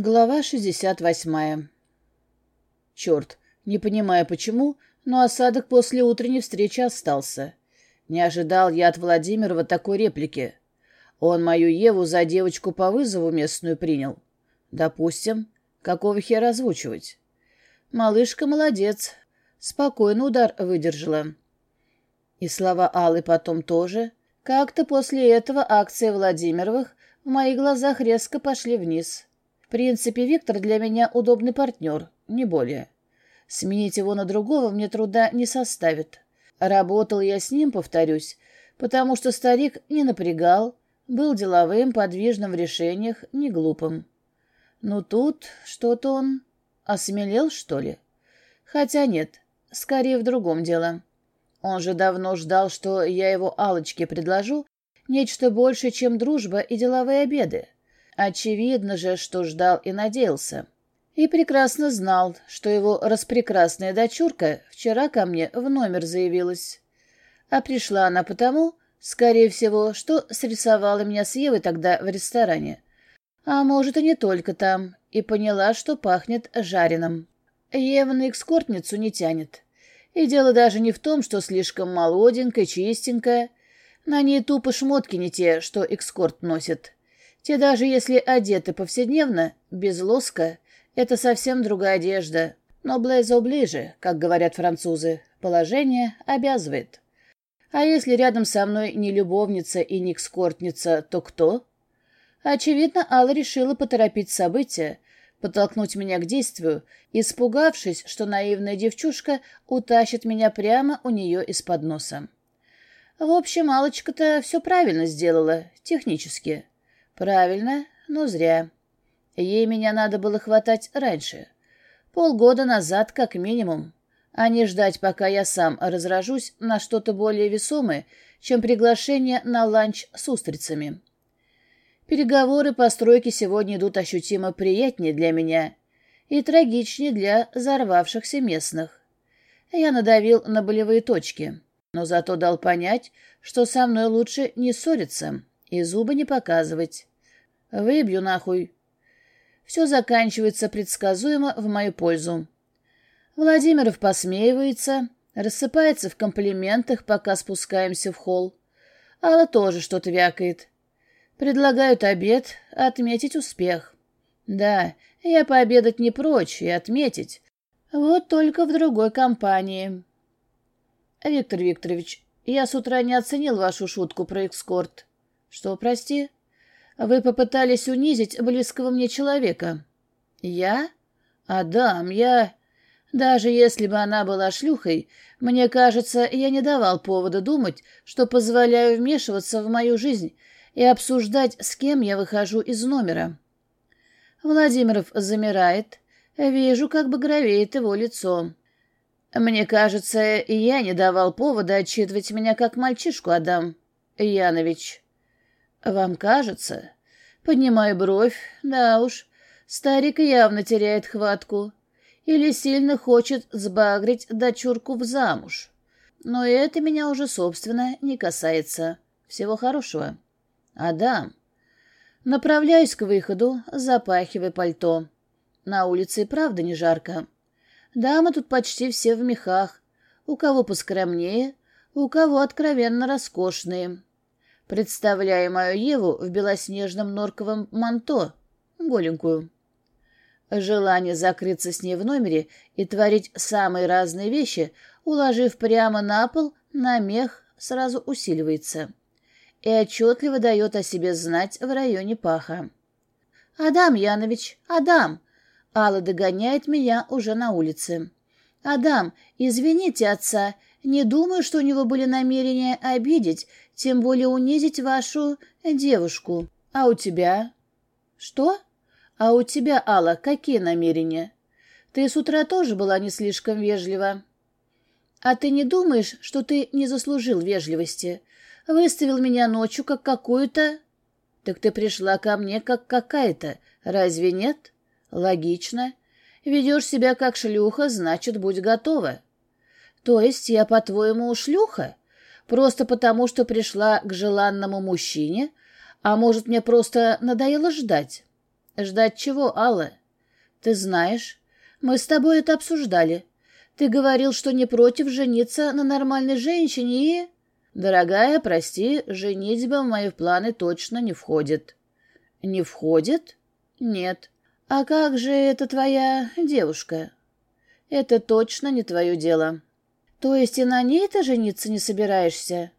Глава 68. Черт, не понимая почему, но осадок после утренней встречи остался. Не ожидал я от Владимирова такой реплики. Он мою Еву за девочку по вызову местную принял. Допустим, какого хера озвучивать? Малышка молодец, спокойно удар выдержала. И слова Аллы потом тоже. Как-то после этого акция Владимировых в моих глазах резко пошли вниз. Принципе, Виктор для меня удобный партнер, не более. Сменить его на другого мне труда не составит. Работал я с ним, повторюсь, потому что старик не напрягал, был деловым, подвижным в решениях, не глупым. Но тут что-то он осмелел, что ли? Хотя нет, скорее в другом дело. Он же давно ждал, что я его алочке предложу нечто большее, чем дружба и деловые обеды. Очевидно же, что ждал и надеялся. И прекрасно знал, что его распрекрасная дочурка вчера ко мне в номер заявилась. А пришла она потому, скорее всего, что срисовала меня с Евой тогда в ресторане. А может, и не только там, и поняла, что пахнет жареным. Ева на экскортницу не тянет. И дело даже не в том, что слишком молоденькая, чистенькая. На ней тупо шмотки не те, что экскорт носит. Те даже если одеты повседневно, без лоска, это совсем другая одежда. Но блезо ближе, как говорят французы, положение обязывает. А если рядом со мной не любовница и не экскортница, то кто? Очевидно, Алла решила поторопить события, подтолкнуть меня к действию, испугавшись, что наивная девчушка утащит меня прямо у нее из-под носа. В общем, Аллочка-то все правильно сделала, технически. Правильно, но зря. Ей меня надо было хватать раньше. Полгода назад, как минимум. А не ждать, пока я сам разражусь на что-то более весомое, чем приглашение на ланч с устрицами. Переговоры по стройке сегодня идут ощутимо приятнее для меня и трагичнее для взорвавшихся местных. Я надавил на болевые точки, но зато дал понять, что со мной лучше не ссориться и зубы не показывать. Выбью нахуй. Все заканчивается предсказуемо в мою пользу. Владимиров посмеивается, рассыпается в комплиментах, пока спускаемся в холл. Алла тоже что-то вякает. Предлагают обед, отметить успех. Да, я пообедать не прочь и отметить. Вот только в другой компании. Виктор Викторович, я с утра не оценил вашу шутку про экскорт. Что, прости? Вы попытались унизить близкого мне человека. Я? Адам, я... Даже если бы она была шлюхой, мне кажется, я не давал повода думать, что позволяю вмешиваться в мою жизнь и обсуждать, с кем я выхожу из номера. Владимиров замирает. Вижу, как бы гровеет его лицо. Мне кажется, и я не давал повода отчитывать меня как мальчишку, Адам Янович. «Вам кажется?» Поднимаю бровь. Да уж, старик явно теряет хватку. Или сильно хочет сбагрить дочурку в замуж. Но это меня уже, собственно, не касается. Всего хорошего. Адам. Направляюсь к выходу, запахивая пальто. На улице и правда не жарко. Дамы тут почти все в мехах. У кого поскромнее, у кого откровенно роскошные представляя мою Еву в белоснежном норковом манто, голенькую. Желание закрыться с ней в номере и творить самые разные вещи, уложив прямо на пол, на мех сразу усиливается и отчетливо дает о себе знать в районе паха. «Адам Янович, Адам!» Алла догоняет меня уже на улице. «Адам, извините отца, не думаю, что у него были намерения обидеть, тем более унизить вашу девушку. А у тебя? Что? А у тебя, Алла, какие намерения? Ты с утра тоже была не слишком вежлива. А ты не думаешь, что ты не заслужил вежливости? Выставил меня ночью как какую-то... Так ты пришла ко мне как какая-то, разве нет? Логично. Ведешь себя как шлюха, значит, будь готова. То есть я, по-твоему, шлюха? Просто потому, что пришла к желанному мужчине? А может, мне просто надоело ждать? Ждать чего, Алла? Ты знаешь, мы с тобой это обсуждали. Ты говорил, что не против жениться на нормальной женщине и... Дорогая, прости, женитьба в мои планы точно не входит. Не входит? Нет. А как же это твоя девушка? Это точно не твое дело. То есть и на ней ты жениться не собираешься?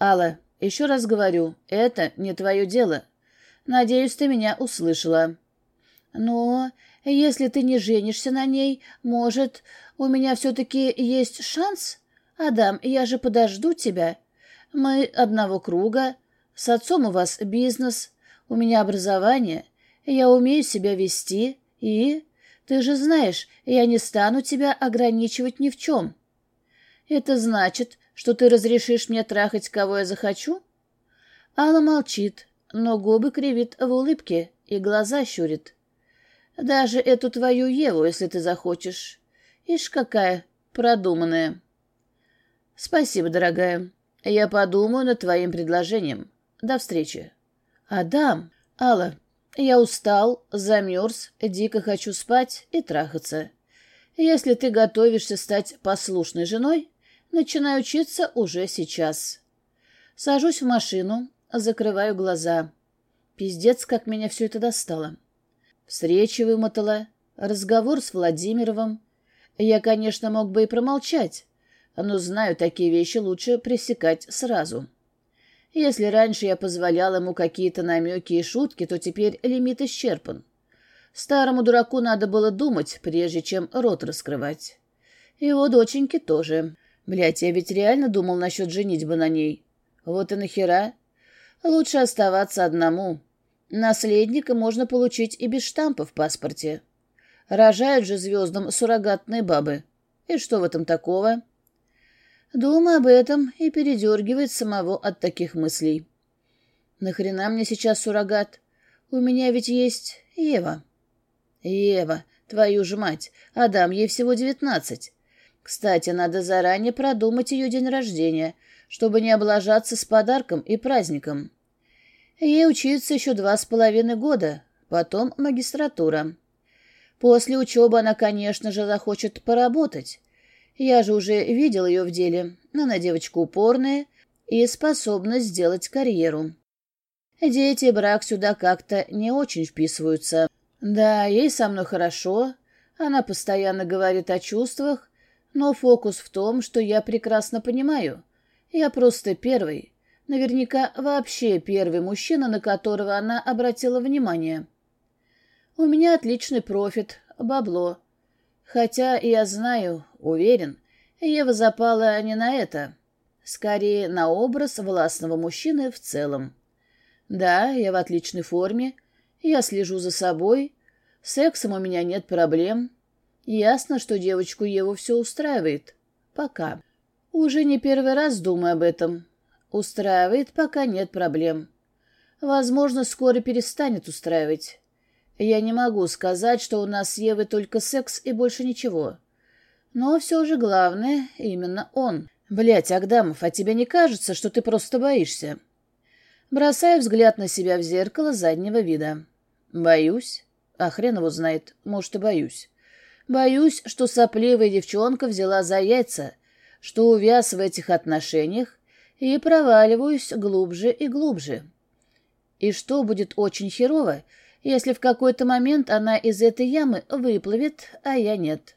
Алла, еще раз говорю, это не твое дело. Надеюсь, ты меня услышала. Но если ты не женишься на ней, может, у меня все-таки есть шанс? Адам, я же подожду тебя. Мы одного круга. С отцом у вас бизнес. У меня образование. Я умею себя вести. И... Ты же знаешь, я не стану тебя ограничивать ни в чем. Это значит, что ты разрешишь мне трахать, кого я захочу? Алла молчит, но губы кривит в улыбке и глаза щурит. Даже эту твою Еву, если ты захочешь. Ишь, какая продуманная. Спасибо, дорогая. Я подумаю над твоим предложением. До встречи. Адам, Алла, я устал, замерз, дико хочу спать и трахаться. Если ты готовишься стать послушной женой, начинаю учиться уже сейчас. Сажусь в машину, закрываю глаза. Пиздец, как меня все это достало. Встреча вымотала, разговор с Владимировым. Я, конечно, мог бы и промолчать, но знаю, такие вещи лучше пресекать сразу. Если раньше я позволял ему какие-то намеки и шутки, то теперь лимит исчерпан. Старому дураку надо было думать, прежде чем рот раскрывать. Его доченьки тоже. Блядь, я ведь реально думал насчет женитьбы на ней. Вот и нахера. Лучше оставаться одному. Наследника можно получить и без штампа в паспорте. Рожают же звездам суррогатные бабы. И что в этом такого? Думаю об этом и передергивает самого от таких мыслей. Нахрена мне сейчас суррогат? У меня ведь есть Ева. Ева, твою же мать, Адам, ей всего девятнадцать. Кстати, надо заранее продумать ее день рождения, чтобы не облажаться с подарком и праздником. Ей учиться еще два с половиной года, потом магистратура. После учебы она, конечно же, захочет поработать. Я же уже видел ее в деле. Она девочка упорная и способна сделать карьеру. Дети и брак сюда как-то не очень вписываются. Да, ей со мной хорошо. Она постоянно говорит о чувствах, но фокус в том, что я прекрасно понимаю. Я просто первый, Наверняка вообще первый мужчина, на которого она обратила внимание. У меня отличный профит, бабло. Хотя я знаю, уверен, Ева запала не на это. Скорее, на образ властного мужчины в целом. Да, я в отличной форме, я слежу за собой, сексом у меня нет проблем. Ясно, что девочку Еву все устраивает. Пока. Уже не первый раз думаю об этом. Устраивает, пока нет проблем. Возможно, скоро перестанет устраивать. Я не могу сказать, что у нас с Евой только секс и больше ничего. Но все же главное именно он. Блять, Агдамов, а тебе не кажется, что ты просто боишься? Бросаю взгляд на себя в зеркало заднего вида. Боюсь. А хрен его знает, может и боюсь. Боюсь, что сопливая девчонка взяла за яйца, что увяз в этих отношениях и проваливаюсь глубже и глубже. И что будет очень херово, если в какой-то момент она из этой ямы выплывет, а я нет.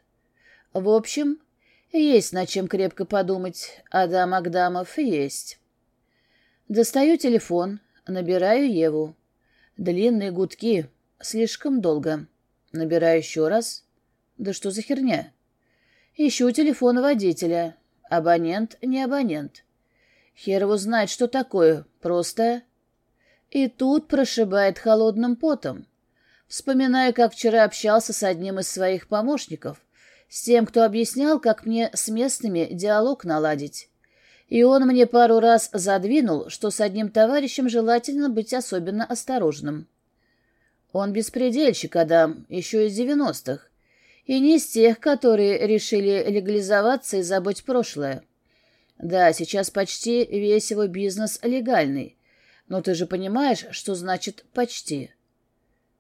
В общем, есть над чем крепко подумать, Адам Агдамов есть. Достаю телефон, набираю Еву. Длинные гудки, слишком долго. Набираю еще раз. Да что за херня? Ищу телефон водителя. Абонент, не абонент. Хер его знает, что такое. Просто... И тут прошибает холодным потом. Вспоминаю, как вчера общался с одним из своих помощников, с тем, кто объяснял, как мне с местными диалог наладить. И он мне пару раз задвинул, что с одним товарищем желательно быть особенно осторожным. Он беспредельщик, Адам, еще из девяностых, и не из тех, которые решили легализоваться и забыть прошлое. Да, сейчас почти весь его бизнес легальный. Но ты же понимаешь, что значит «почти».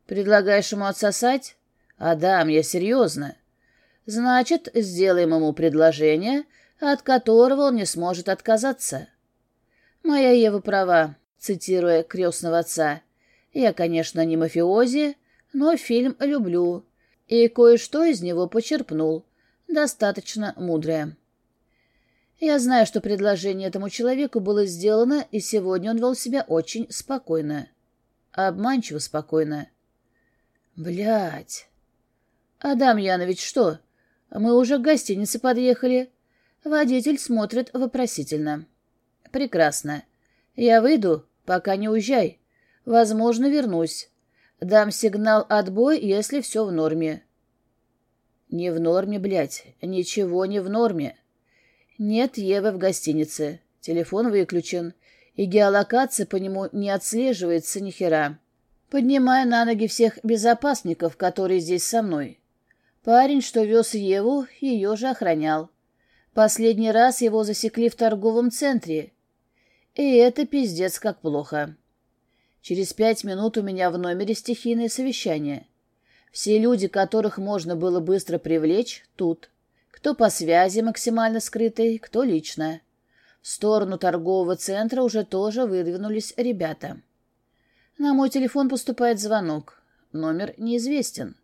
Предлагаешь ему отсосать? Адам, я серьезно. Значит, сделаем ему предложение, от которого он не сможет отказаться. Моя Ева права, цитируя крестного отца. Я, конечно, не мафиози, но фильм люблю, и кое-что из него почерпнул, достаточно мудрое. Я знаю, что предложение этому человеку было сделано, и сегодня он вел себя очень спокойно. Обманчиво спокойно. Блядь. Адам Янович, что? Мы уже к гостинице подъехали. Водитель смотрит вопросительно. Прекрасно. Я выйду, пока не уезжай. Возможно, вернусь. Дам сигнал «отбой», если все в норме. Не в норме, блядь. Ничего не в норме. Нет Евы в гостинице. Телефон выключен. И геолокация по нему не отслеживается ни хера. Поднимая на ноги всех безопасников, которые здесь со мной. Парень, что вез Еву, ее же охранял. Последний раз его засекли в торговом центре. И это пиздец как плохо. Через пять минут у меня в номере стихийное совещание. Все люди, которых можно было быстро привлечь, тут. Кто по связи максимально скрытый, кто лично. В сторону торгового центра уже тоже выдвинулись ребята. На мой телефон поступает звонок. Номер неизвестен.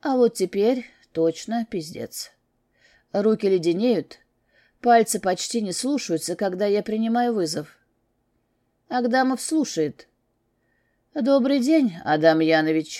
А вот теперь точно пиздец. Руки леденеют. Пальцы почти не слушаются, когда я принимаю вызов. Агдамов слушает. «Добрый день, Адам Янович.